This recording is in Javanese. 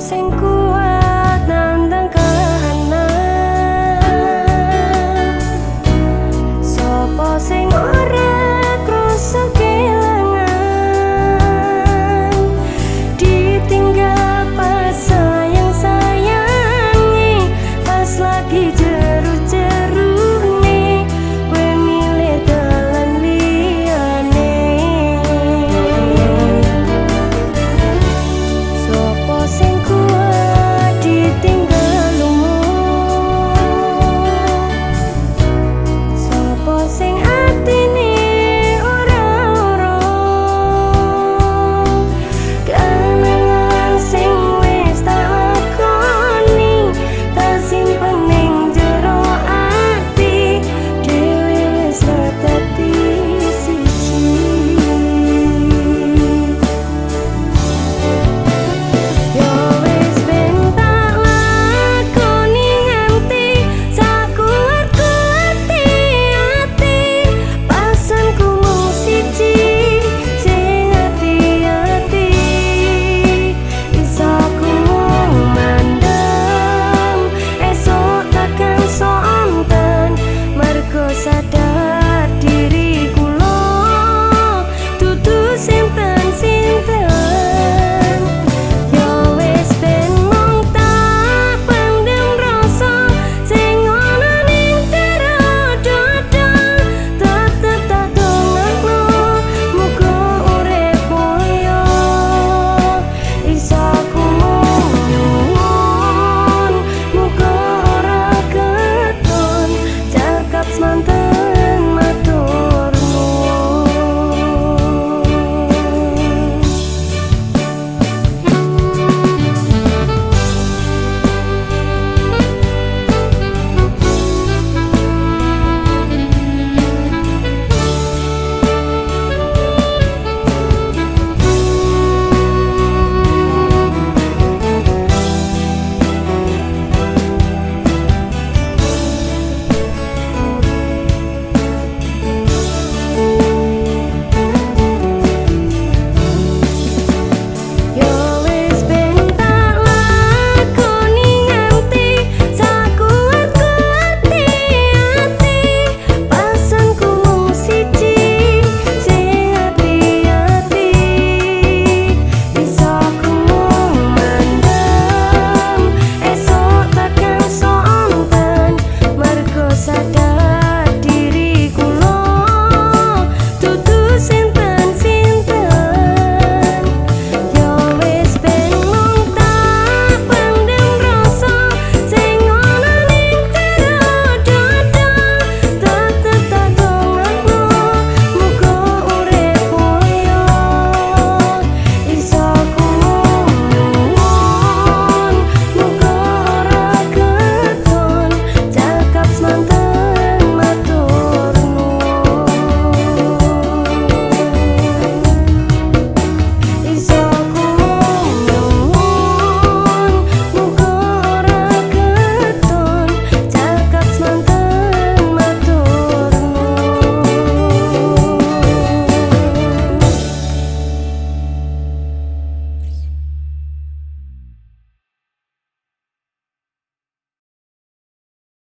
sing ku